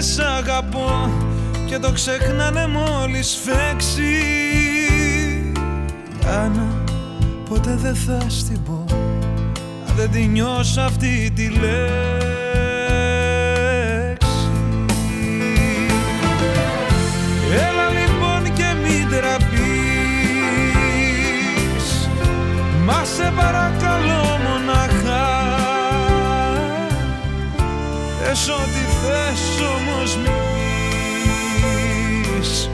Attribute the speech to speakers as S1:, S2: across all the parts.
S1: Σ' αγαπώ και το ξεχνάνε μόλις φέξει. Άννα ποτέ δεν θα στην πω αν δεν τη νιώσω αυτή τη λέξη. Έλα λοιπόν και μην τραπείς Μα σε παρακαλώ Θες ό,τι θες όμως μην πεις.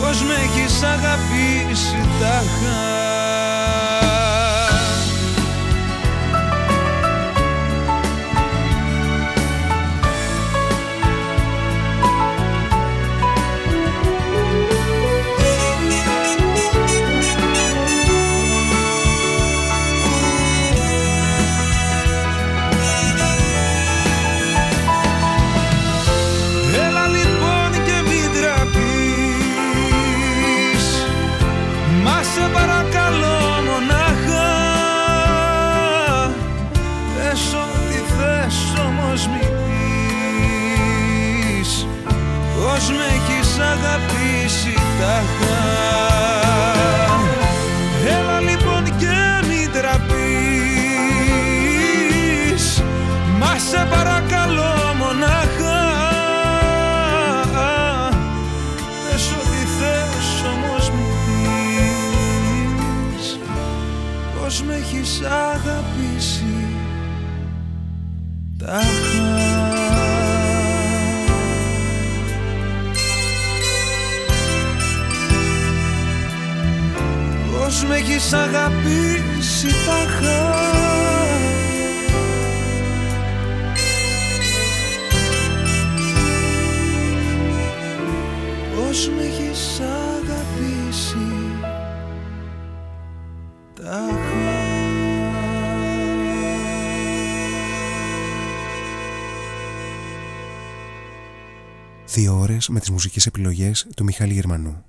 S1: Πως με έχεις αγαπήσει τάχα αγαπήσει τάχα Έλα Πως με έχεις αγαπήσει τάχα Πως με έχεις αγαπήσει τάχα
S2: Δύο ώρες με τις μουσικές επιλογές του Μιχάλη Γερμανού.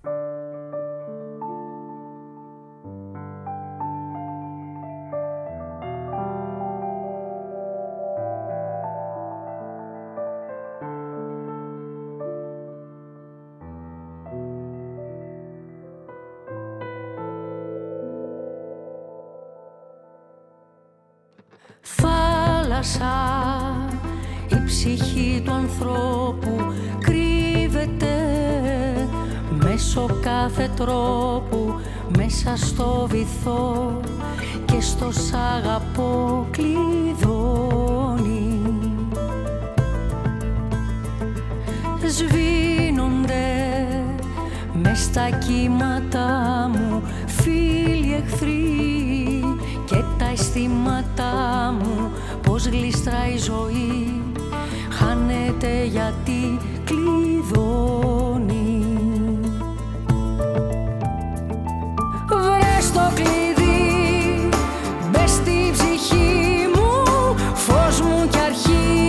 S3: Ψυχή του ανθρώπου κρύβεται μέσω κάθε τρόπου μέσα στο βυθό και στο σ' αγαπώ κλειδώνει. Σβήνονται μες στα κύματα μου φίλοι εχθροί και τα αισθήματά μου πως γλιστράει η ζωή χάνεται γιατί κλειδώνει. Βρες το κλειδί μπες στη ψυχή μου φως μου κι αρχή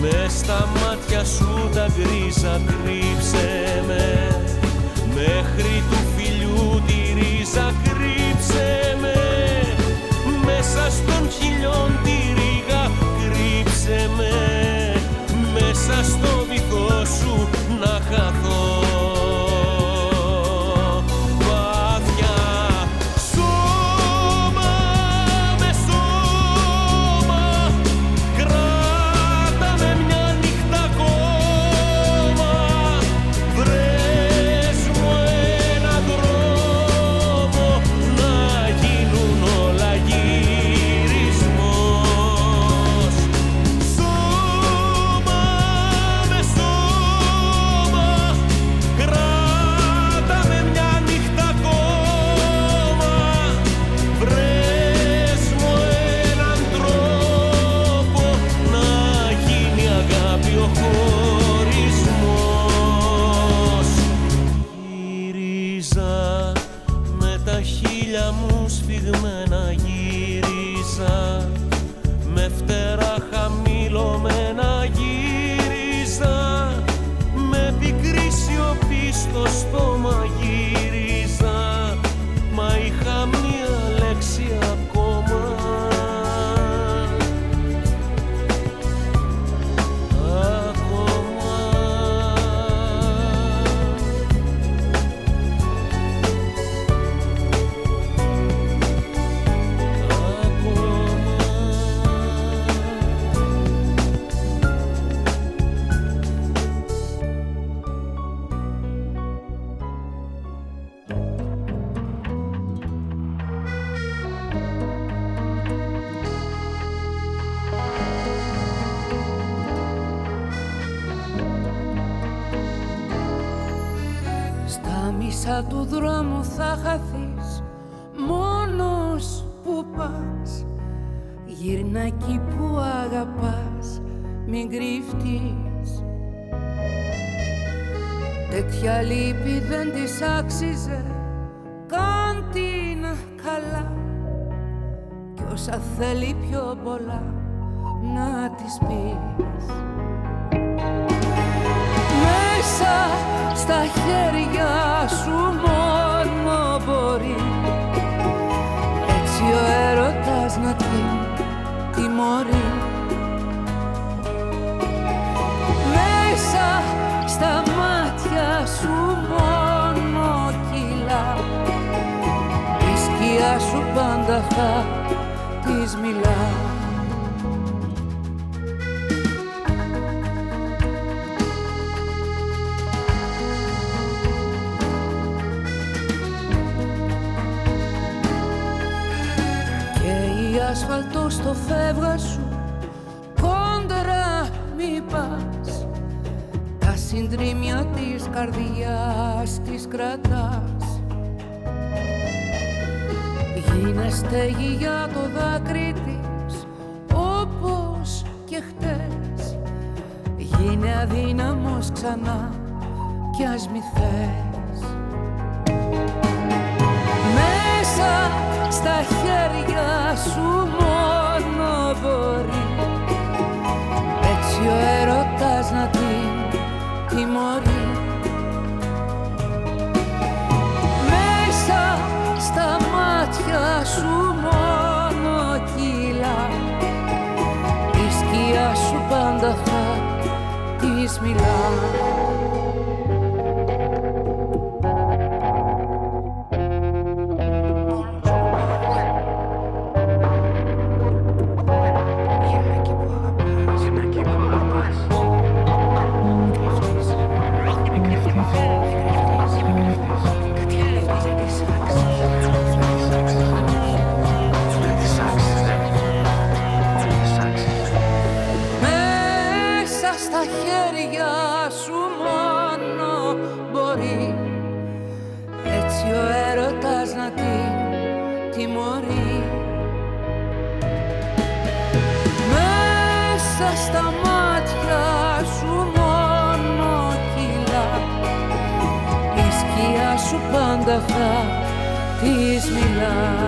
S3: Με
S4: στα μάτια σου τα γκρίζα κρύψε με. Μέχρι του φιλιού τη ρίζα κρύψε με. Μέσα στον χιλιόν τη ρίγα κρύψε με. Μέσα στο δικό σου να χαθώ
S5: κι ας μη θες. Μέσα στα χέρια σου μόνο μπορεί. Έτσι ο έρωτας να την τιμωρεί. Μέσα στα μάτια σου μόνο κύλα η σκιά σου πάντα θα της μιλά πάντα της μιλάω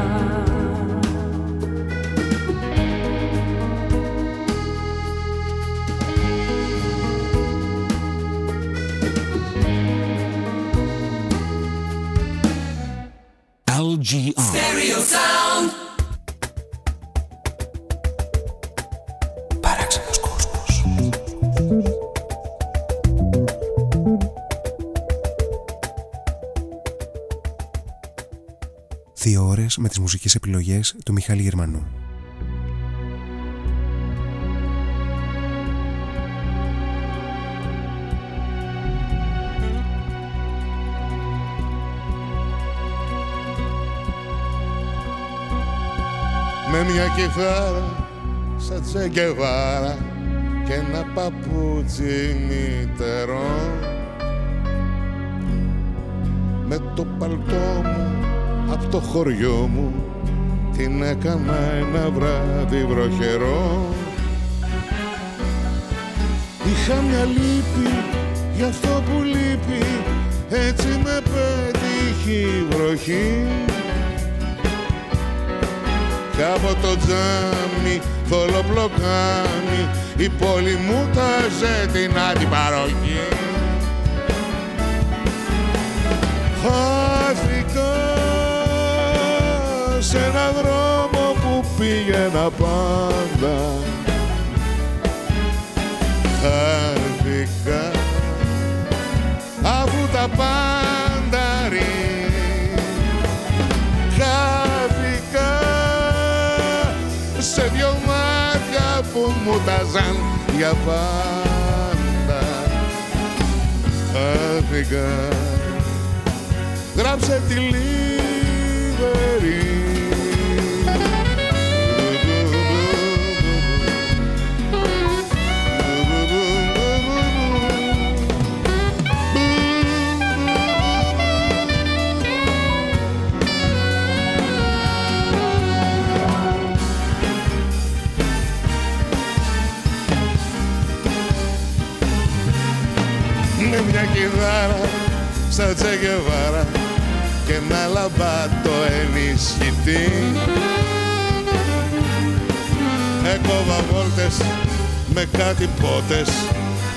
S3: με τις μουσικές επιλογές του Μιχάλη Γερμανού.
S6: Με μια κιθάρα σαν τσεκεβάρα και ένα παπούτσι μητερό με το παλτό μου από το χωριό μου. Την έκανα ένα βράδυ βροχερό. Είχα μια λύπη για αυτό που λείπει. Έτσι με πέτυχε η βροχή. Κι από το τζάμι θολοπλοκάμι η πόλη μου τάζε την αντιπαροχή σε ένα δρόμο που πήγαινα πάντα. Χάθηκα αφού τα πάντα χάθηκα σε δυο μάτια που μου τάζαν για πάντα. Χάθηκα. Γράψε τη λίβερη μια κιθάρα σαν τσεκεβάρα και ένα λαμπάτο ενισχυτή. Έκοβα βόλτες με κάτι πότες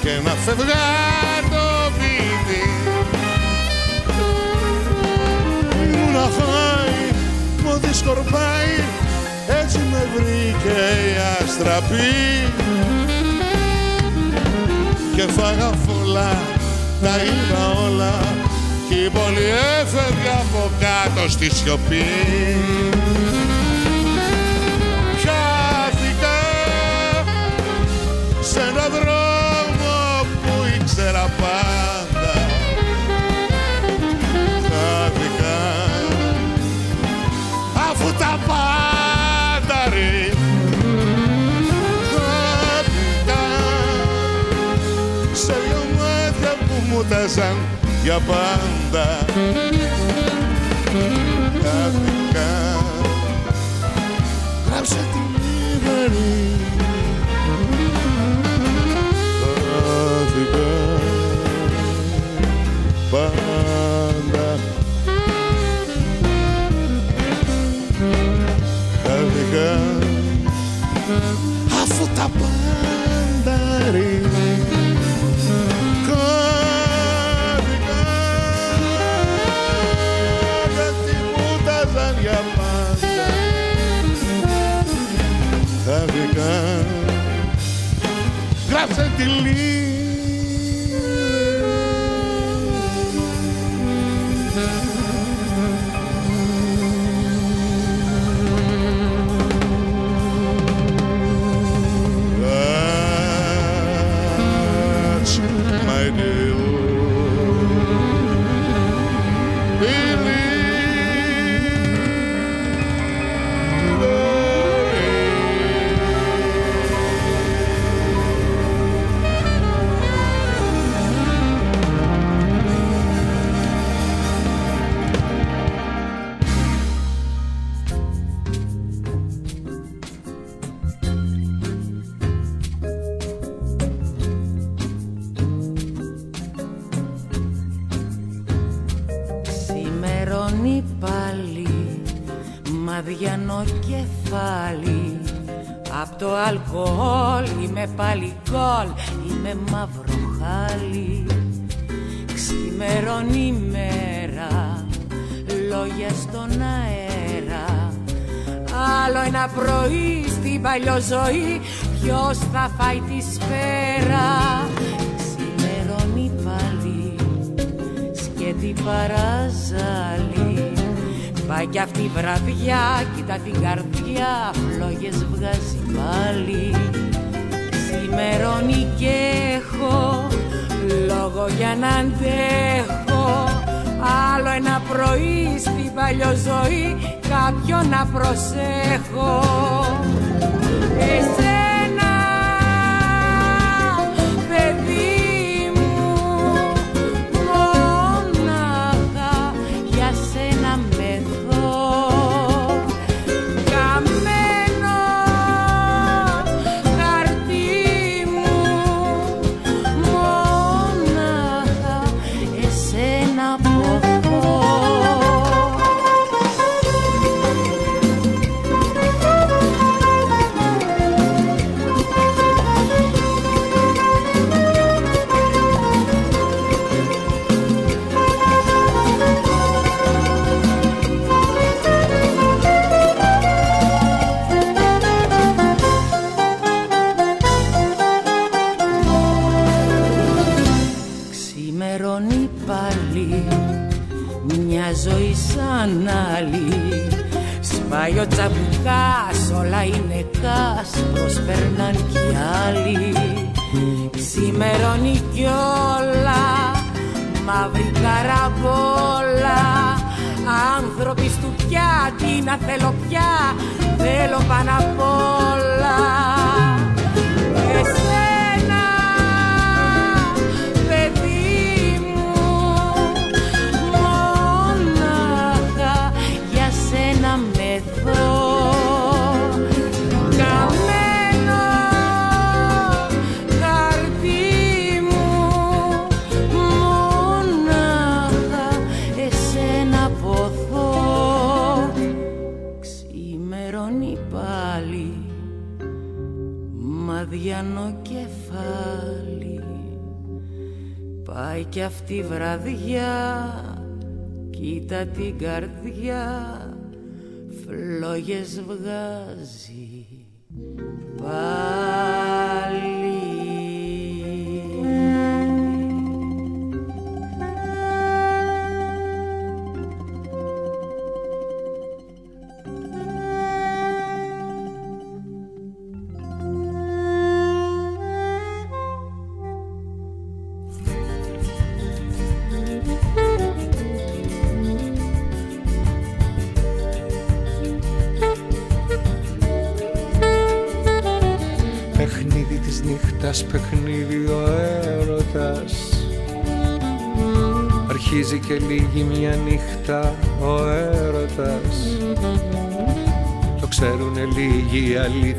S6: και ένα φευγάτο πίδι Ήμουν χάει, μου σκορπάει έτσι με βρήκε η αστραπή. Και φάγα φουλά τα είδα όλα κι η πόλη έφευγε από κάτω στη σιωπή. άλλαξαν για πάντα τα δικά. Γράψε
S7: την ημερή sentir libre. πρωί Ποιος θα φάει τη σφαίρα; Ξημερώνει πάλι. Σκέτη παραζάλι Πάει κι αυτή βραδιά Κοίτα την καρδιά. Φλόγες βγάζει πάλι. Ξημερώνει και έχω. Λόγο για να αντέχω. Άλλο ένα πρωί στην παλιό ζωή Κάποιον να
S8: προσέχω. Este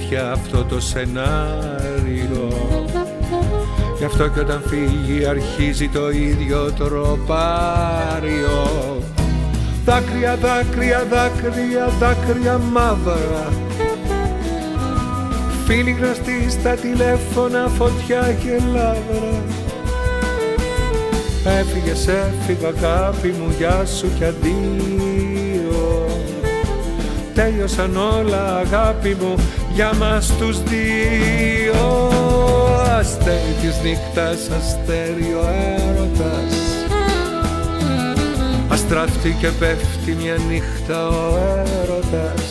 S8: αλήθεια αυτό το σενάριο. Γι' αυτό και όταν φύγει αρχίζει το ίδιο τροπάριο. Δάκρυα, δάκρυα, δάκρυα, δάκρυα μαύρα. Φίλοι γνωστοί στα τηλέφωνα, φωτιά και λάβρα Έφυγες, έφυγα αγάπη μου, γεια σου κι αντίο. Τέλειωσαν όλα αγάπη μου για μας τους δύο Αστέρι της νύχτας, αστέρι ο έρωτας. Αστράφτει και πέφτει μια νύχτα ο έρωτας.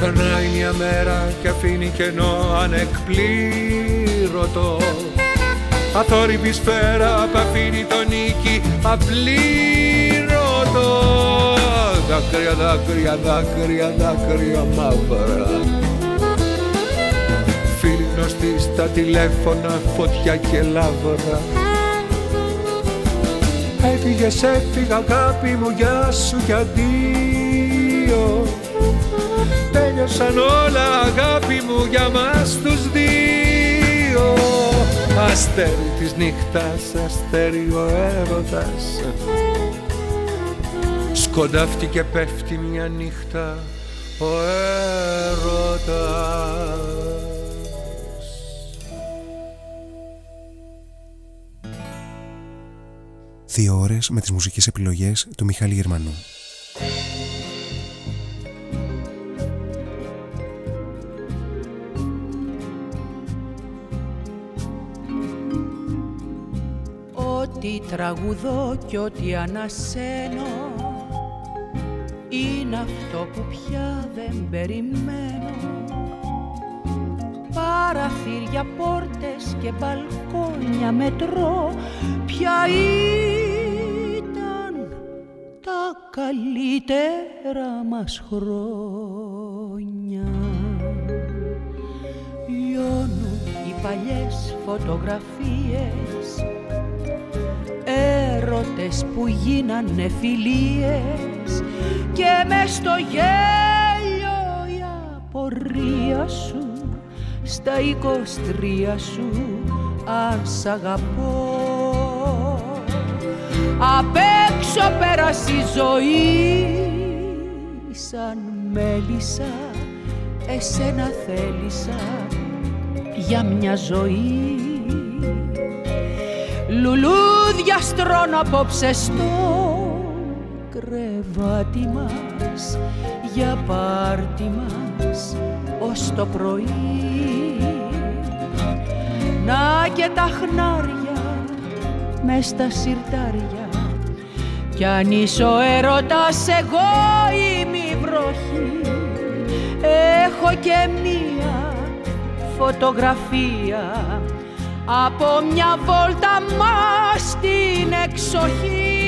S8: Περνάει μια μέρα και αφήνει κενό ανεκπλήρωτο. Αθόρυβη σφαίρα που αφήνει τον νίκη απλήρωτο Δάκρυα, δάκρυα, δάκρυα, δάκρυα μαύρα. Φίλοι γνωστοί στα τηλέφωνα, φωτιά και λάβρα Έφυγες, έφυγα αγάπη μου, γεια σου κι αντίο. Τέλειωσαν όλα αγάπη μου για μας τους δύο. Αστέρι της νύχτας, αστέρι ο έρωτας Σκοντάφτει και πέφτει μια νύχτα ο έρωτας
S2: Δύο ώρες με τις μουσικές επιλογές του Μιχάλη Γερμανού.
S5: Ό,τι τραγουδώ και ό,τι ανασένω είναι αυτό που πια δεν περιμένω. Παραθύρια, πόρτες και μπαλκόνια μετρώ. Ποια ήταν τα καλύτερα μας χρόνια. Λιώνουν οι παλιές φωτογραφίες. Έρωτες που γίνανε φιλίες Και με στο γέλιο η απορία σου στα εικοστρία σου αν σ' αγαπώ. Απ' έξω πέρασε η ζωή σαν μέλισσα εσένα θέλησα για μια ζωή. Λουλούδια στρώνω απόψε στο κρεβάτι μας για πάρτι μας ως το πρωί. Να και τα χνάρια μες στα σιρτάρια κι αν είσαι ο έρωτας εγώ είμαι η βροχή. Έχω και μία φωτογραφία από μια βόλτα μας στην εξοχή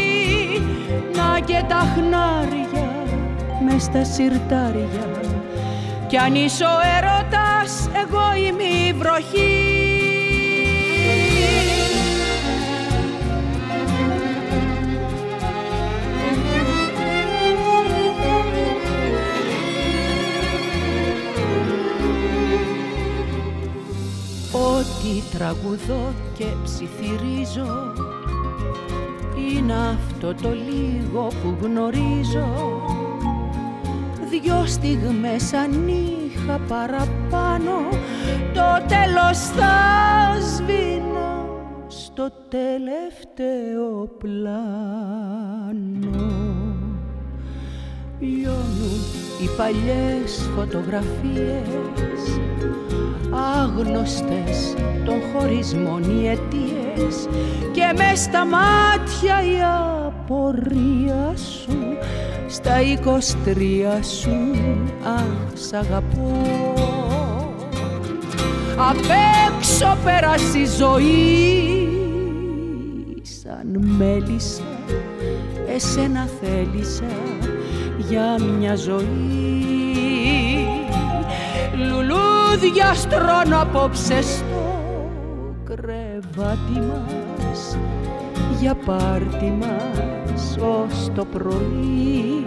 S5: Να και τα χνάρια μες στα σιρτάρια κι αν είσαι ο έρωτας, εγώ είμαι η βροχή. Ό,τι τραγουδώ και ψιθυρίζω είναι αυτό το λίγο που γνωρίζω. Δυο στιγμές αν είχα παραπάνω. Το τέλος θα σβήνω στο τελευταίο πλάνο. Λιώνουν οι παλιές φωτογραφίες άγνωστες των χωρισμών οι αιτίες και μες στα μάτια η απορία σου στα εικοστρία σου αν σ' αγαπώ. Απ' έξω πέρασε η ζωή σαν μέλισσα εσένα θέλησα για μια ζωή. Λουλούδια στρώνω απόψε στο κρεβάτι μας. Για πάρτι μας ως το πρωί.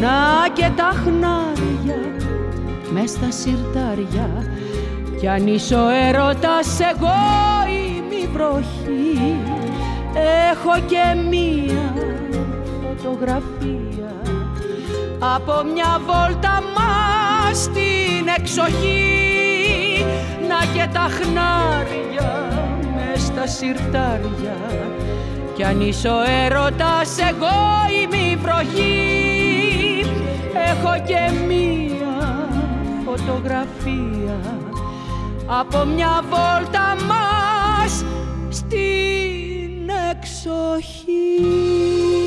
S5: Να και τα χνάρια μες στα σιρτάρια. Κι αν είσαι ο έρωτας εγώ είμαι βροχή έχω και μία φωτογραφία από μια βόλτα μας στην εξοχή. Να και τα χνάρια μες στα σιρτάρια. Κι αν είσαι ο έρωτας εγώ είμαι η βροχή. Έχω και μία φωτογραφία από μια βόλτα μας στην εξοχή.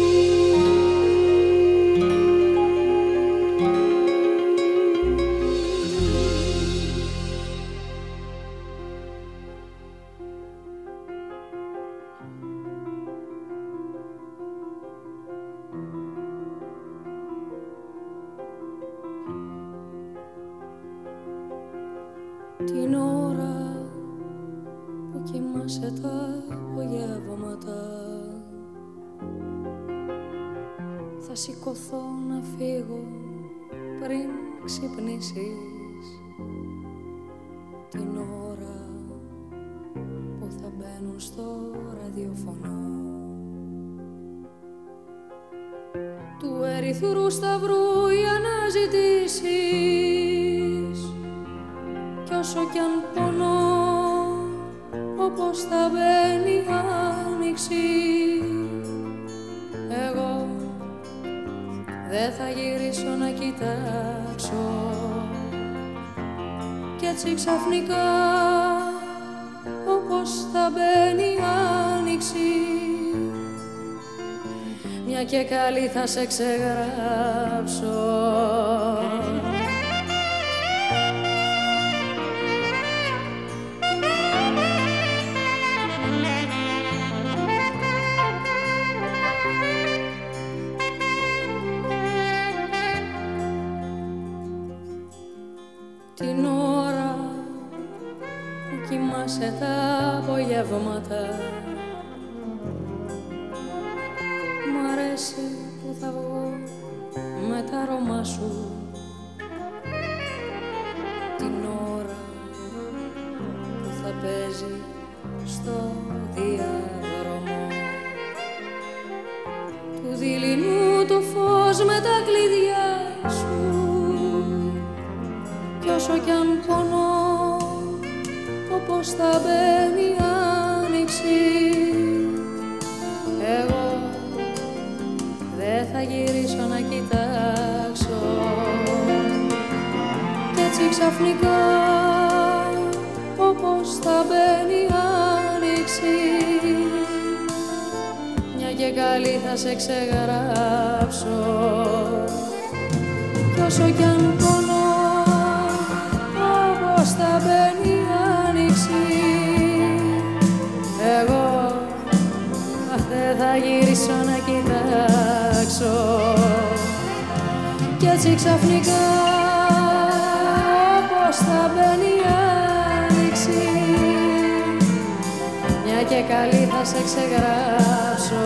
S9: Θα σε ξεγράψω όσο κι αν πονώ όπως θα μπαίνει η άνοιξη. Θα γυρίσω να κοιτάξω. Κι έτσι ξαφνικά όπως θα μπαίνει η άνοιξη μια και καλή θα σε ξεγράψω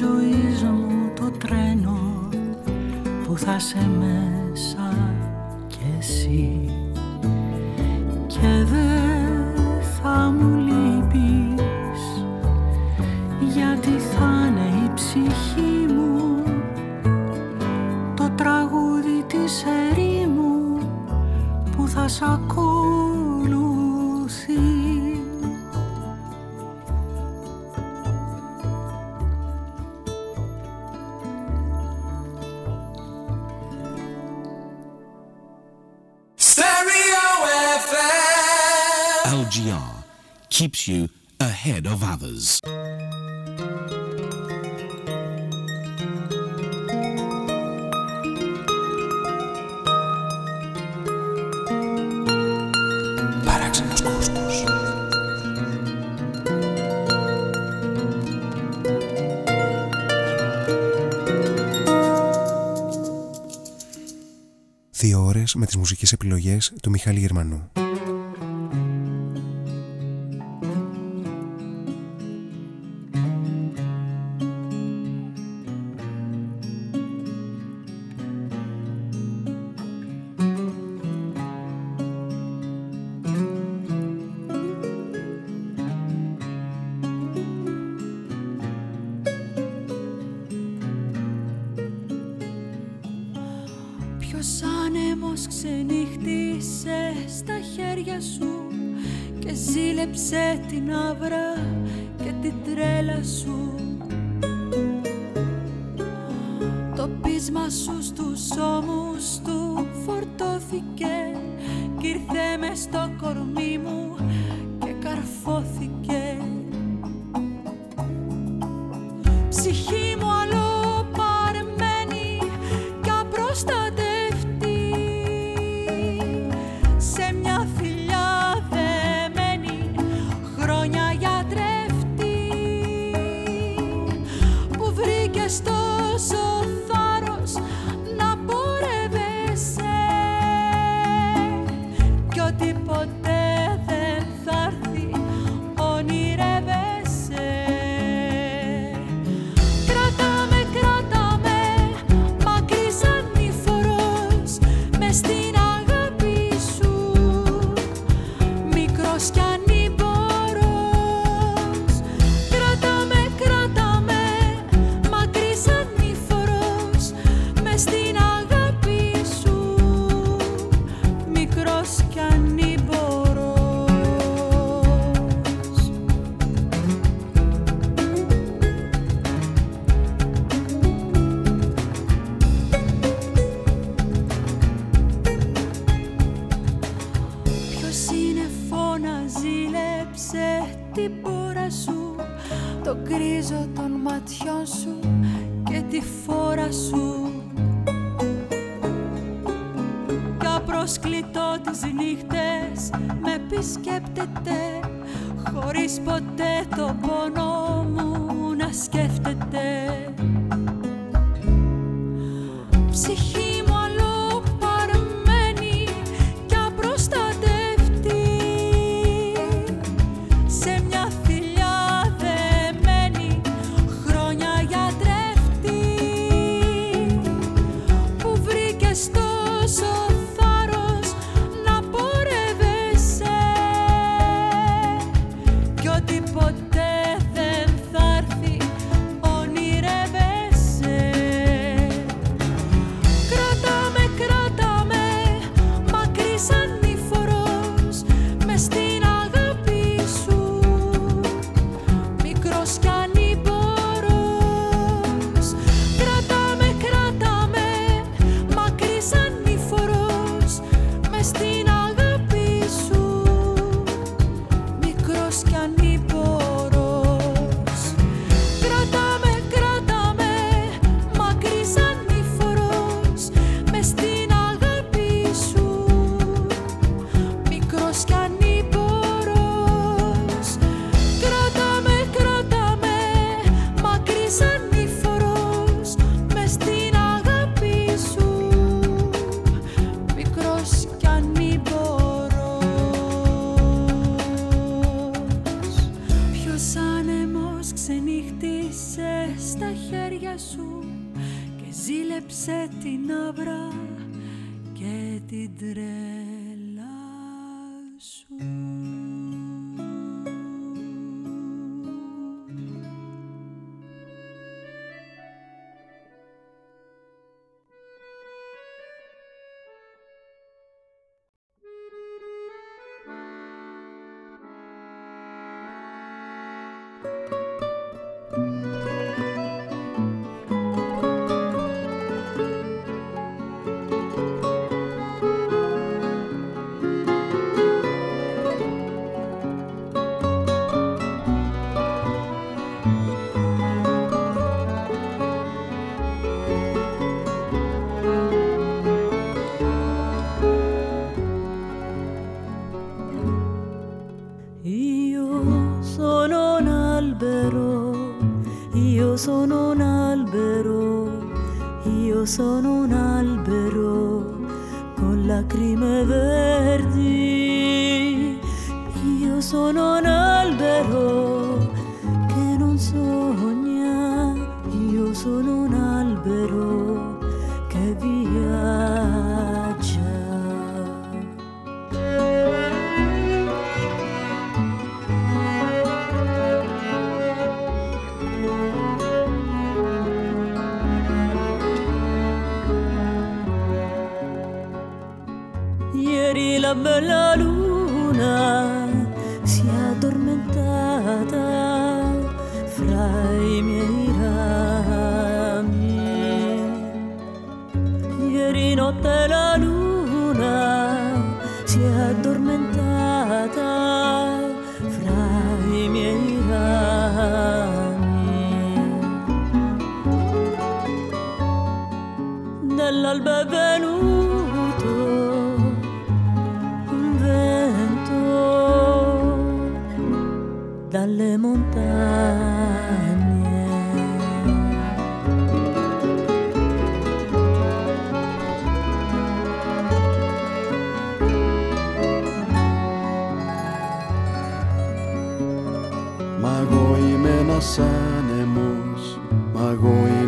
S10: ζωής μου το τρένο που θα σε μέσα.
S11: keeps ahead of others.
S3: Δύο ώρες με τις μουσικές επιλογές του Μιχάλη Γερμανού.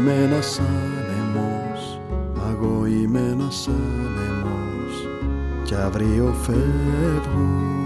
S12: είμαι ένας άνεμος Μα εγώ είμαι ένας
S5: άνεμος Κι αύριο φεύγω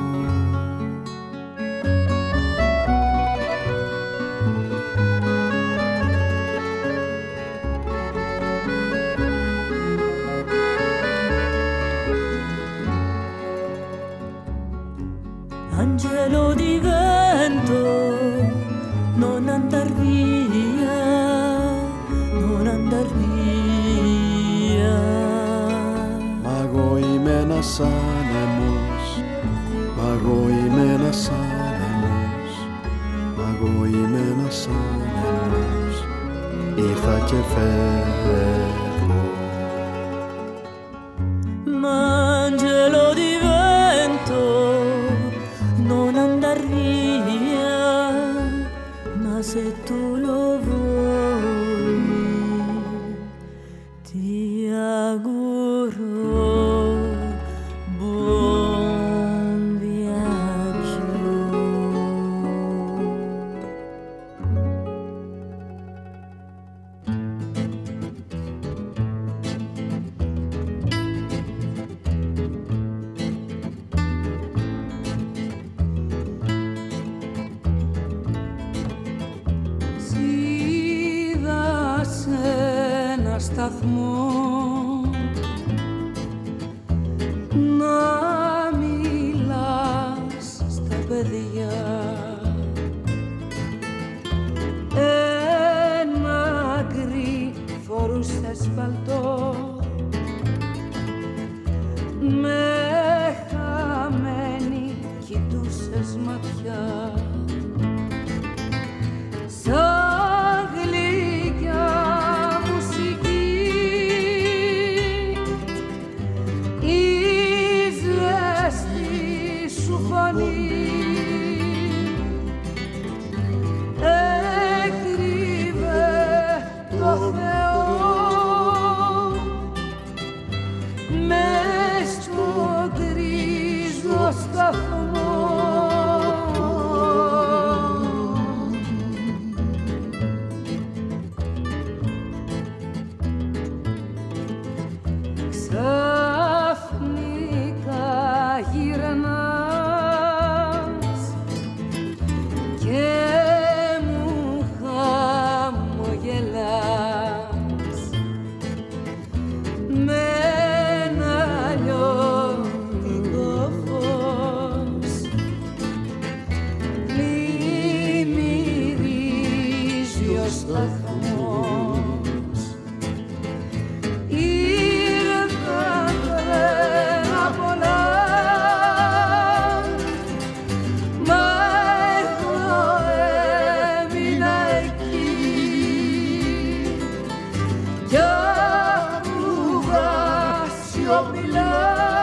S5: dor.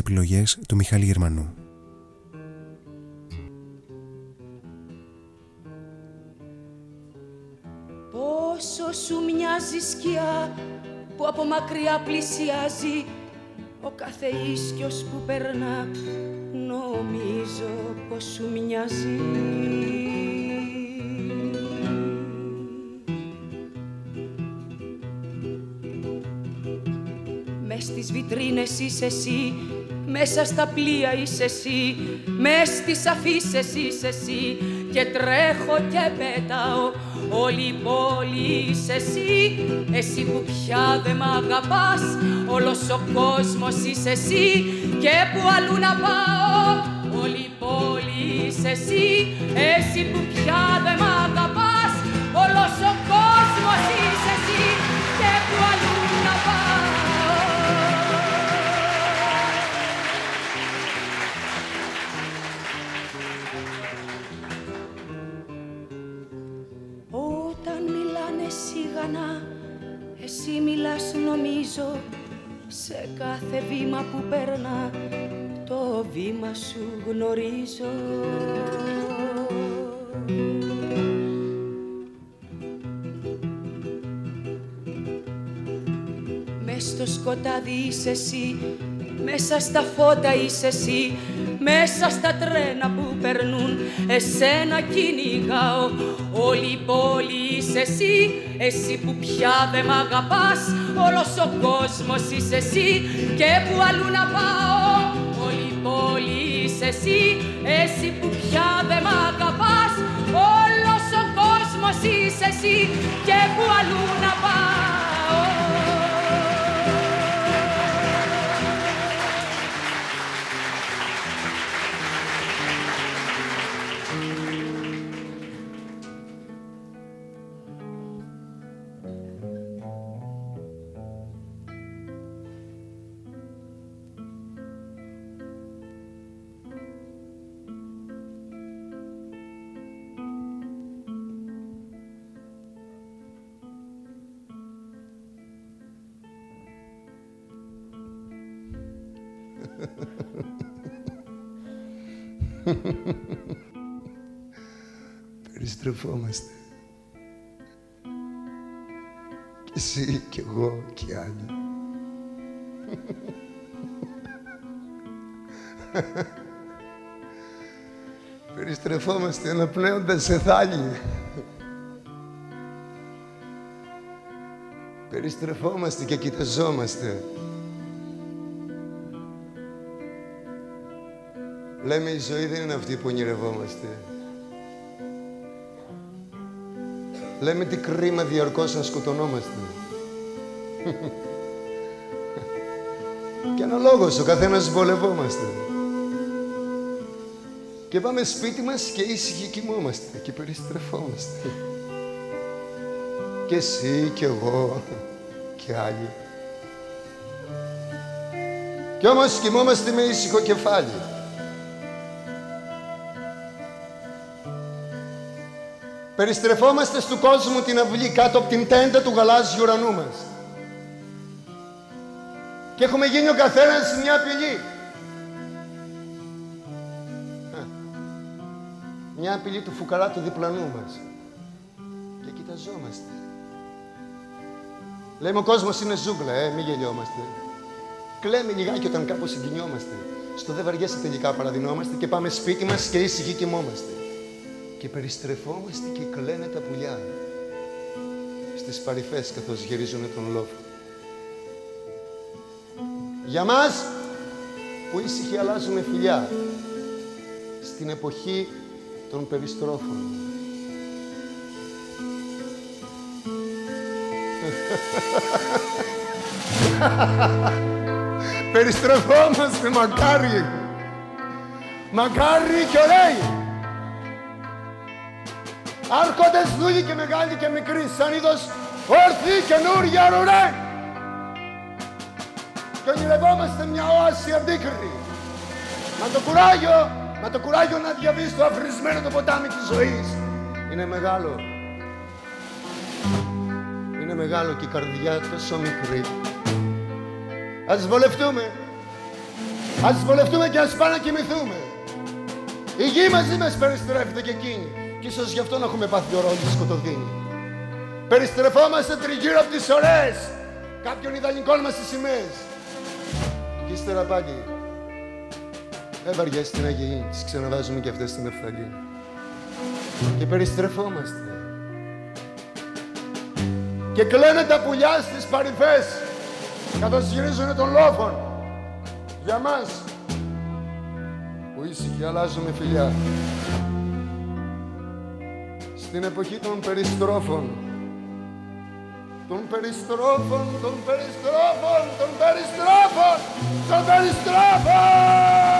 S5: Επιλογές του Μιχάλη Γερμανού.
S12: Πόσο σου μοιάζει σκιά που από μακριά πλησιάζει ο κάθε ίσκιος που περνά νομίζω πως σου μοιάζει Μες στις βιτρίνες είσαι εσύ μέσα στα πλοία είσαι εσύ Μες στις αφήσεις είσαι εσύ Και τρέχω και πετάω. Όλη η πόλη είσαι εσύ Εσύ που πια δεν μ' αγαπάς. Όλος ο κόσμος είσαι εσύ Και που αλλού να πάω.
S5: Είσαι εσύ Εσύ που πια δεν μ' αγαπάς σιγανά Εσύ μιλάς νομίζω σε κάθε βήμα που περνά. Το βήμα σου γνωρίζω. Μες στο σκοτάδι είσαι εσύ μέσα στα φώτα είσαι εσύ μέσα στα τρένα που περνούν εσένα κυνηγάω. Όλη η πόλη είσαι εσύ εσύ που πια δεν μ' αγαπάς. Όλος ο κόσμος είσαι εσύ και που αλλού να πάω. Όλη η πόλη είσαι εσύ εσύ που πια δεν μ' αγαπάς. Όλος ο κόσμος είσαι εσύ και που αλλού να πάω
S13: Περιστρεφόμαστε. Και εσύ και εγώ και άλλοι. Περιστρεφόμαστε αναπνέοντας σε θάλη. Περιστρεφόμαστε και κοιταζόμαστε. Λέμε η ζωή δεν είναι αυτή που ονειρευόμαστε. Λέμε τι κρίμα διαρκώς να σκοτωνόμαστε. και αναλόγως ο καθένας βολευόμαστε. Και πάμε σπίτι μας και ήσυχοι κοιμόμαστε και περιστρεφόμαστε. Και εσύ και εγώ και άλλοι. Κι όμως κοιμόμαστε με ήσυχο κεφάλι. Περιστρεφόμαστε του κόσμου την αυλή κάτω από την τέντα του γαλάζιου ουρανού μας. Και έχουμε γίνει ο καθένας μια απειλή. Μια απειλή του φουκαρά του διπλανού μας. Και κοιταζόμαστε. Λέμε ο κόσμος είναι ζούγκλα, ε, μη γελιόμαστε. Κλαίμε λιγάκι όταν κάπως συγκινιόμαστε. Στο δε βαριέσαι τελικά παραδεινόμαστε και πάμε σπίτι μας και ήσυχοι κοιμόμαστε και περιστρεφόμαστε και κλαίνε τα πουλιά στις παρυφές καθώς γυρίζουν τον λόφο. Για μας που ήσυχοι αλλάζουμε φιλιά στην εποχή των περιστρόφων. Περιστρεφόμαστε μακάρι. Μακάρι και ωραίοι. Άρχοντες δούλοι και μεγάλοι και μικροί, σαν είδος όρθιοι καινούργια ρουρέ. Και ονειρευόμαστε μια όαση αντίκρη. Μα το κουράγιο, μα το κουράγιο να διαβείς το αφρισμένο το ποτάμι της ζωής. Είναι μεγάλο. Είναι μεγάλο και η καρδιά τόσο μικρή. Ας βολευτούμε. Ας βολευτούμε και ας πάμε να κοιμηθούμε. Η γη μαζί μας περιστρέφεται και εκείνη. Κι ίσως γι' αυτό να έχουμε πάθει ο ρόλος σκοτωδίνη. Περιστρεφόμαστε τριγύρω από τις ωρές κάποιων ιδανικών μας τις σημαίες. Και ύστερα πάλι δεν βαριέσαι την Αγιή, τις ξαναβάζουμε και αυτές στην Ευθαλή. Και περιστρεφόμαστε. Και κλαίνε τα πουλιά στις παρυφές καθώς γυρίζουνε τον λόφων. Για μας που ήσυχοι αλλάζουμε φιλιά στην εποχή των περιστρόφων. Των περιστρόφων, των περιστρόφων, των περιστρόφων, των περιστρόφων!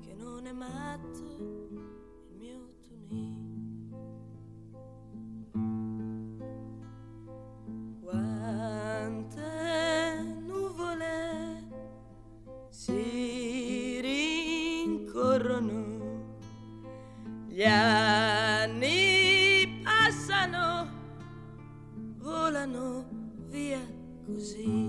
S14: Che non è matto il mio Tunì. Quante nuvole si rincorrono gli anni passano, volano via così.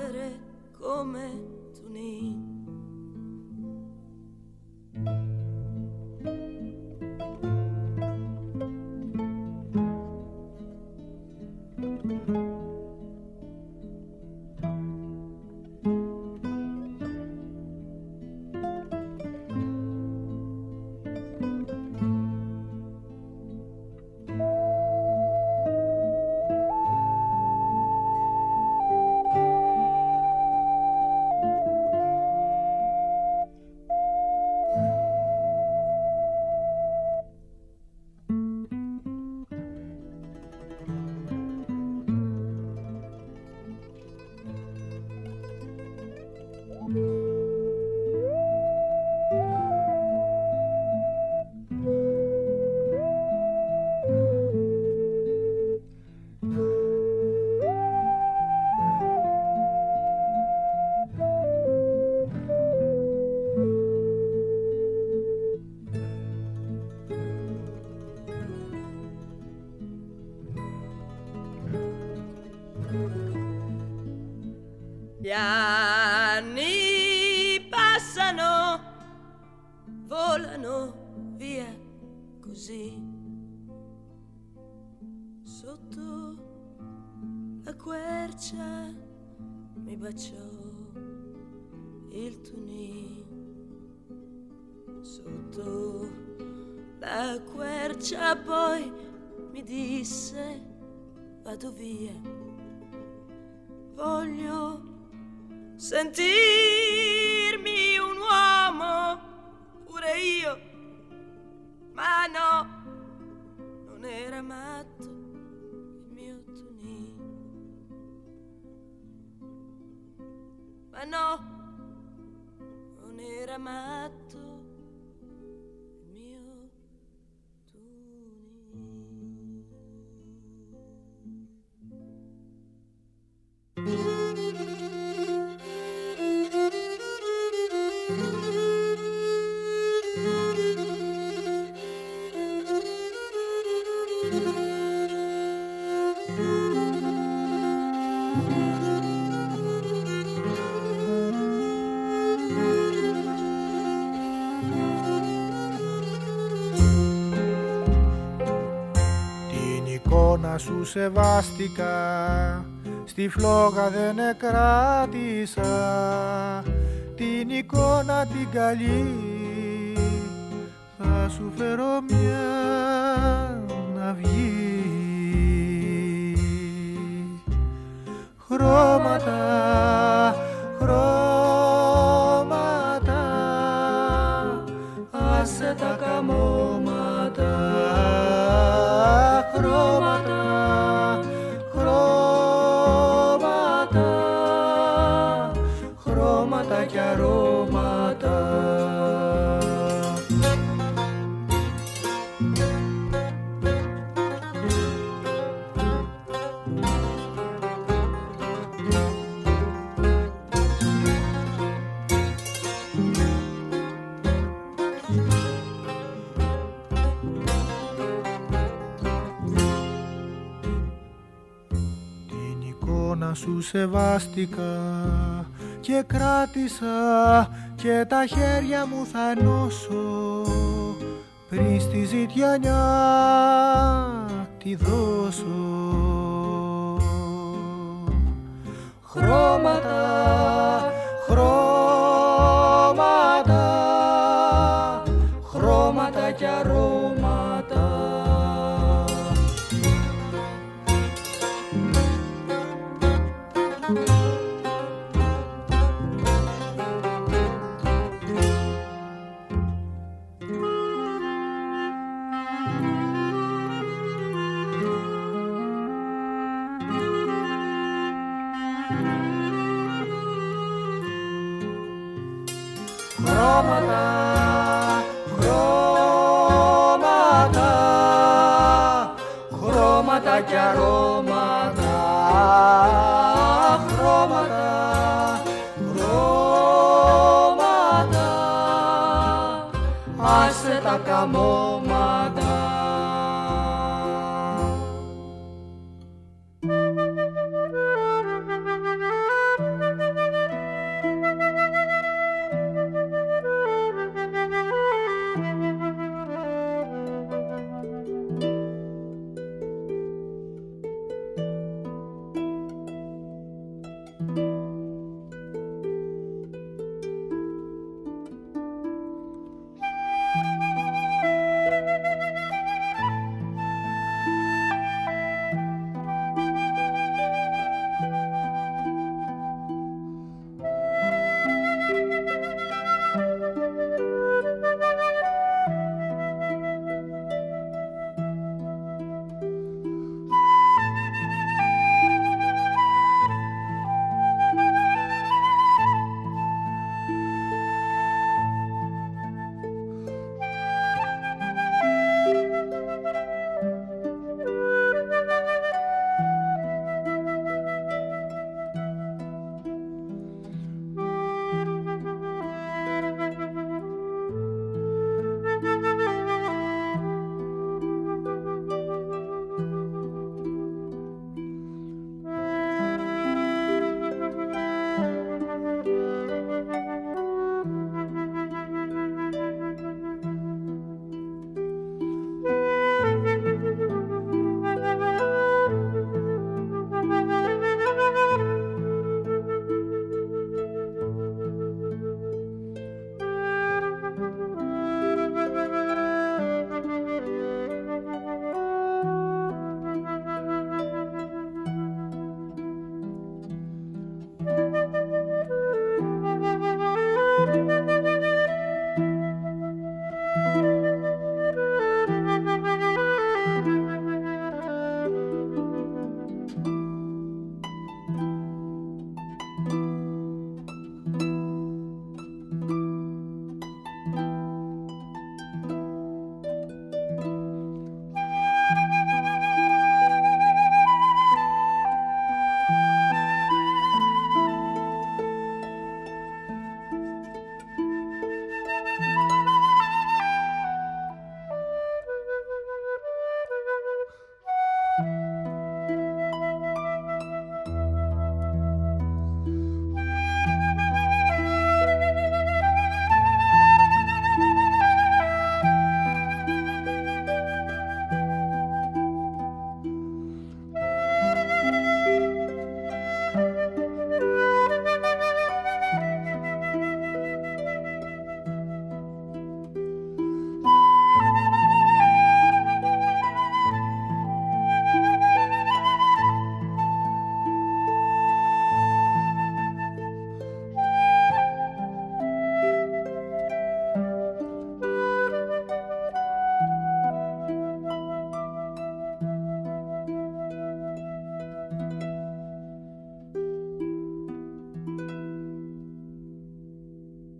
S14: essere come Tunisi. La quercia poi mi disse vado via. Voglio sentirmi un uomo pure io, ma no, non era matto il mio Tunì. Ma no, non era matto
S15: σου σεβάστηκα Στη φλόγα δεν εκράτησα Την εικόνα την καλή. Θα σου φέρω μια σου σεβάστηκα και κράτησα και τα χέρια μου θα ενώσω πριν στη ζητιανιά τη δώσω. Χρώματα, χρώματα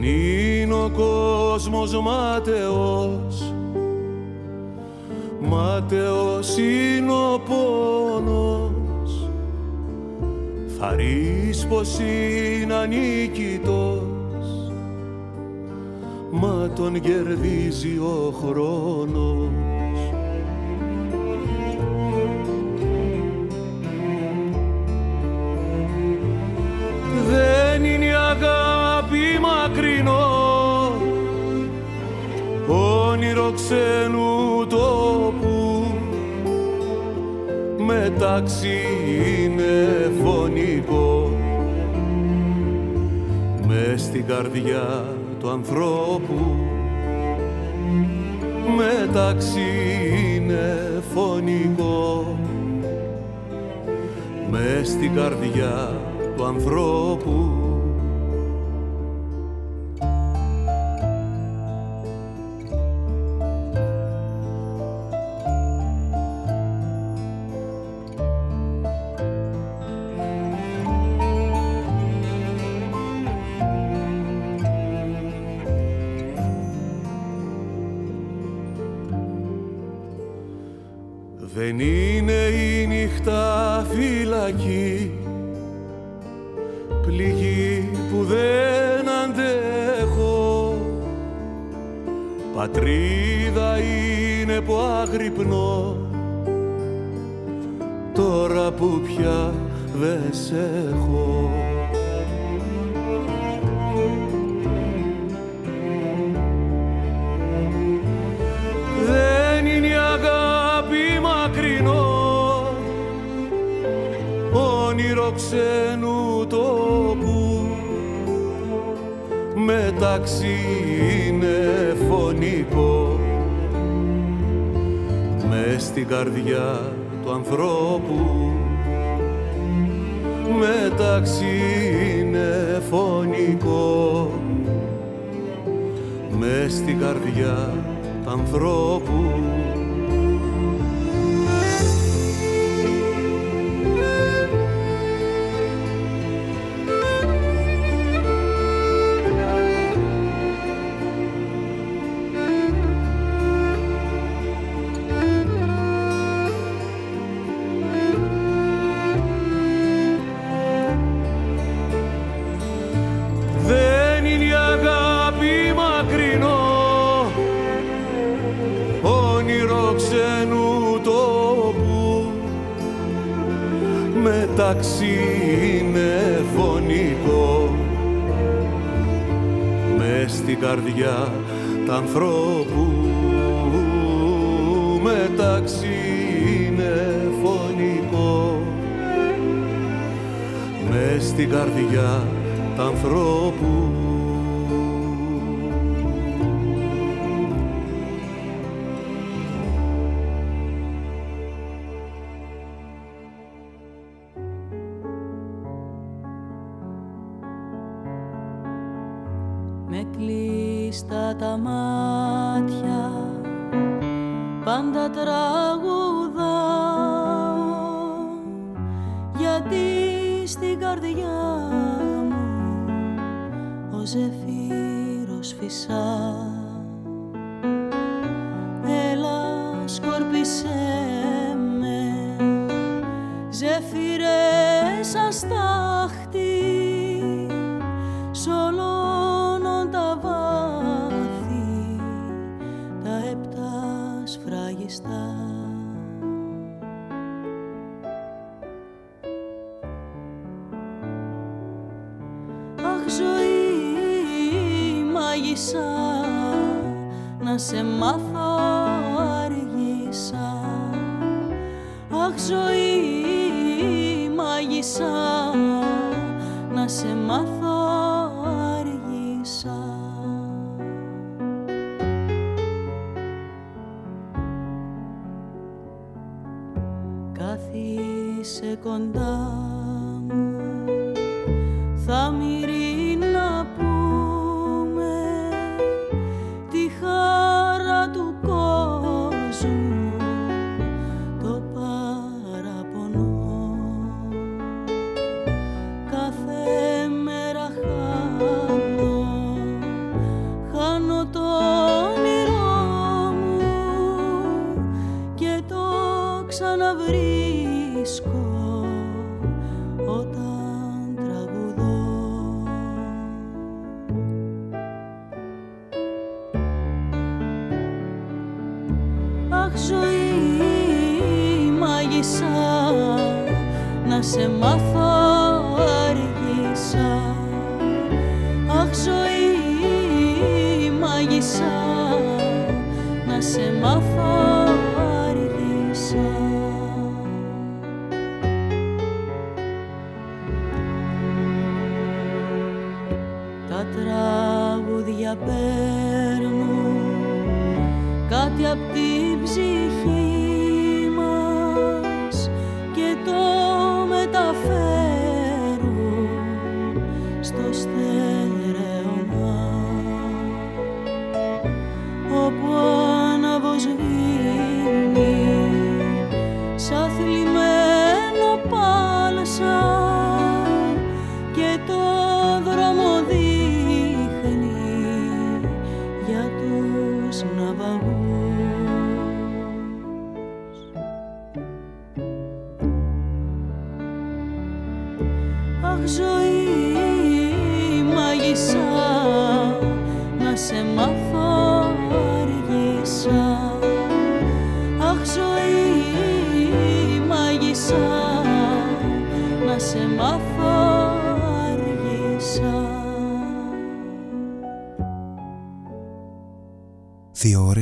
S4: Δεν είναι ο κόσμος μάταιος, μάταιος είναι ο πόνος. Θαρείς πως είναι ανίκητος, μα τον κερδίζει ο χρόνος. ξένου τόπου. Μεταξύ είναι φωνικό. Με στην καρδιά του ανθρώπου. Μεταξύ είναι φωνικό. Με στην καρδιά του ανθρώπου.
S16: για τα ανθρώπου.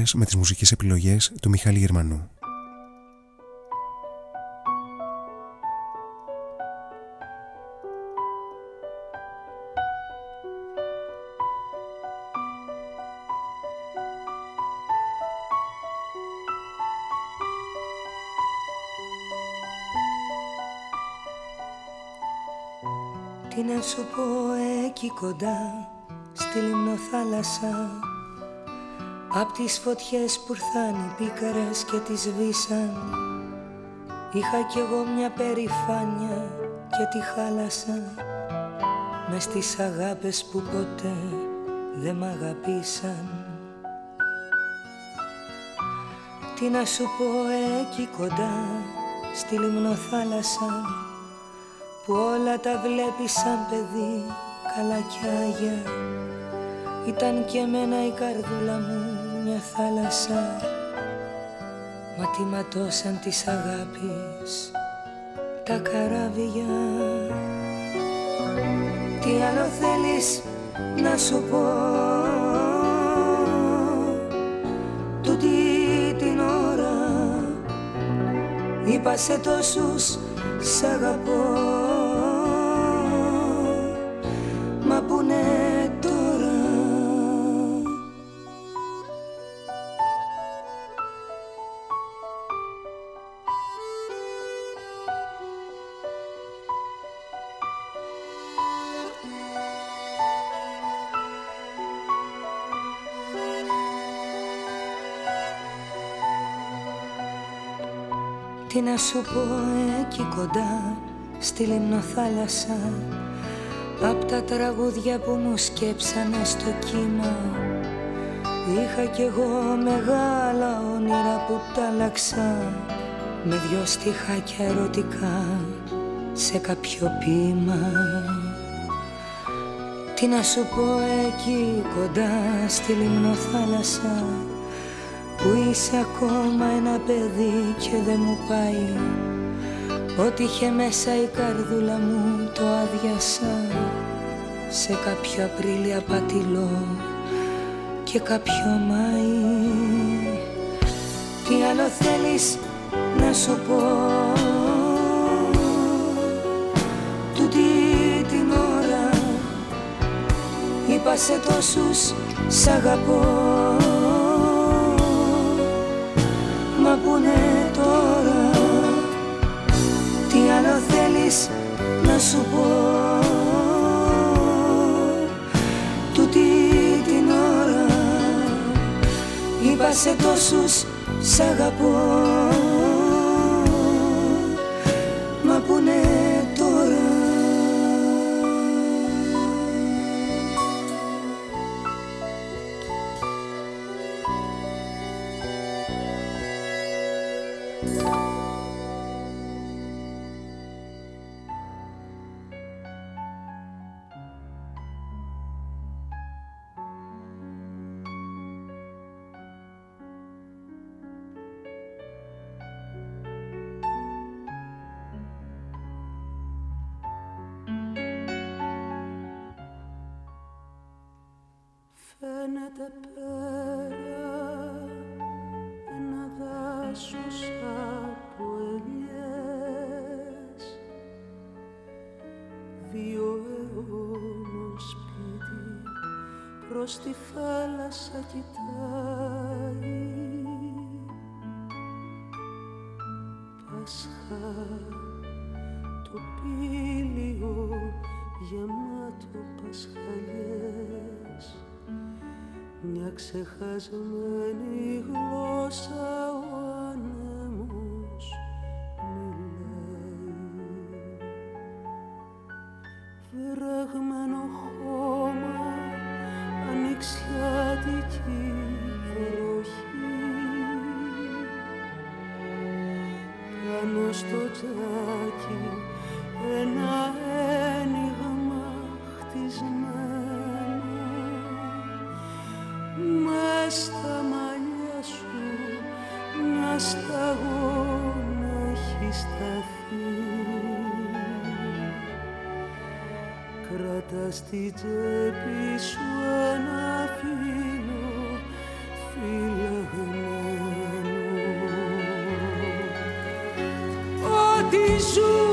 S3: Δύο ώρες με τις μουσικές επιλογές του Μιχάλη Γερμανού.
S17: Τι να σου πω εκεί κοντά στη λιμνοθάλασσα Απ' τις φωτιές που ήρθαν οι πίκαρες και τις σβήσαν Είχα κι εγώ μια περηφάνια και τη χάλασα. Μες στις αγάπες που ποτέ δεν μ' αγαπήσαν. Τι να σου πω εκεί κοντά στη λιμνοθάλασσα Που όλα τα βλέπεις σαν παιδί καλά κι άγια. Ήταν και εμένα η καρδούλα μου μια θάλασσα Μα τι ματώσαν της αγάπης τα καράβια. Τι άλλο θέλεις να σου πω; Τούτη την ώρα είπα σε τόσους σ' αγαπώ σου πω εκεί κοντά στη λιμνοθάλασσα Απ' τα τραγούδια που μου σκέψανε στο κύμα Είχα κι εγώ μεγάλα όνειρα που τα άλλαξα Με δυο στιχάκια ερωτικά σε κάποιο ποίημα Τι να σου πω εκεί κοντά στη λιμνοθάλασσα που είσαι ακόμα ένα παιδί και δεν μου πάει. Ό,τι είχε μέσα η καρδούλα μου το άδειασα Σε κάποιο Απρίλιο πατηλό και κάποιο Μάη. Τι άλλο θέλεις να σου πω; Τούτη την ώρα είπα σε τόσους σ' αγαπώ Μα που είναι τώρα. Τι άλλο θέλεις να σου πω; Τούτη την ώρα Είπα σε τόσους σ' αγαπώ
S5: γίνεται πέρα ένα δάσος από ελιές. Δύο αιώνων σπίτι προς τη θάλασσα κοιτάει. Πασχά το πήλιο γεμάτο πασχαλιές ξεχασμένη γλώσσα στη τσέπη σου ένα φύλλο φυλαγμένο Ό,τι ζούμε,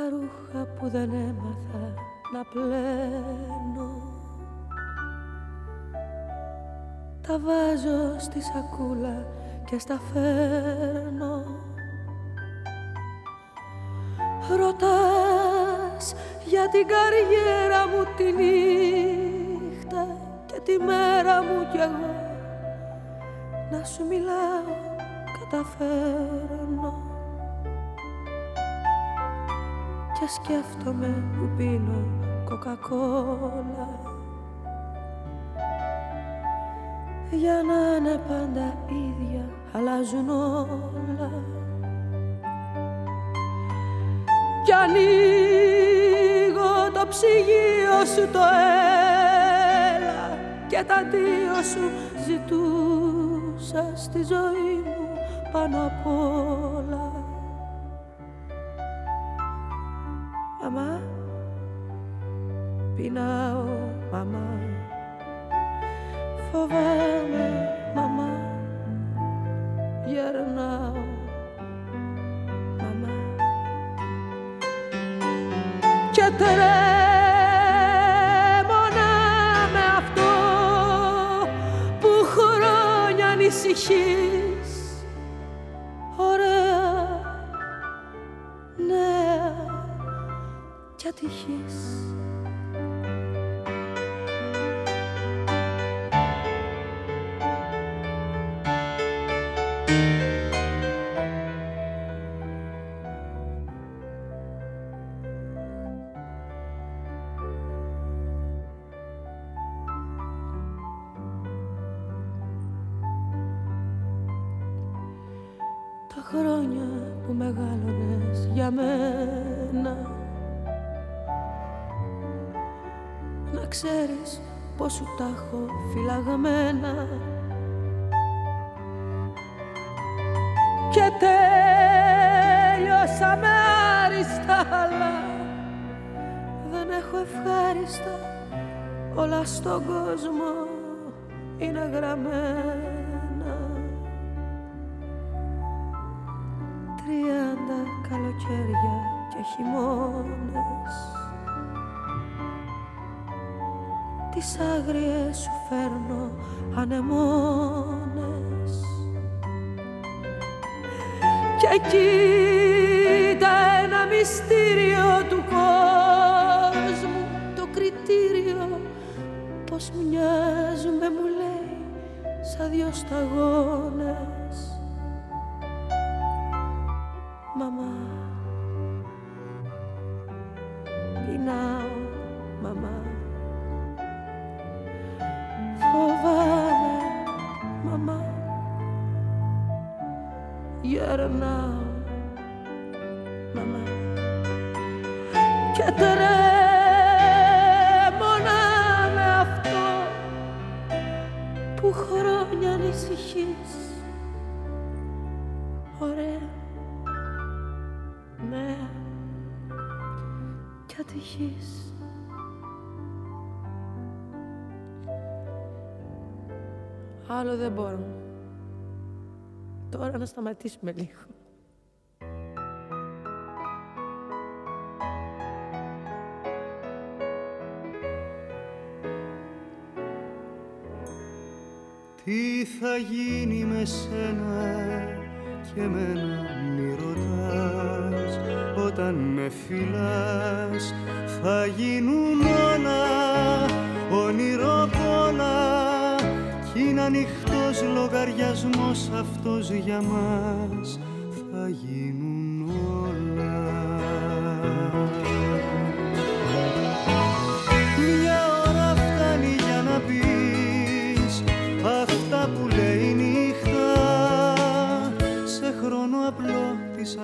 S5: τα ρούχα που δεν έμαθα να πλένω. Τα βάζω στη σακούλα και στα φέρνω. Ρωτάς για την καριέρα μου τη νύχτα και τη μέρα μου κι εγώ. Να σου μιλάω καταφέρνω σκέφτομαι που πίνω κοκακόλα. Για να είναι πάντα ίδια αλλάζουν όλα. Κι ανοίγω το ψυγείο σου το έλα. Και τα δύο σου ζητούσα στη ζωή μου πάνω απ' μαμά.
S10: Και τρέμω να με αυτό που χρόνια ανησυχείς. Ωραία. Νέα κι ατυχής Άλλο δεν μπορώ. Τώρα να σταματήσουμε λίγο.
S5: Θα γίνει με σένα και μένα μη ρωτάς. Όταν με φυλάς θα γίνουν όλα όνειρο πολλά είναι ανοιχτός λογαριασμός αυτός για μας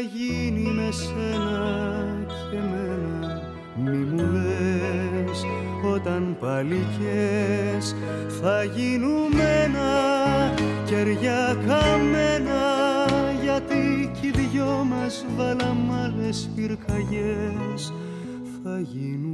S5: γίνει με σένα και μένα μη μου λες όταν παλικές θα γίνουμε ένα κεριά καμένα. Γιατί κι οι δυο μας βάλαμε άλλες πυρκαγιές θα γίνουν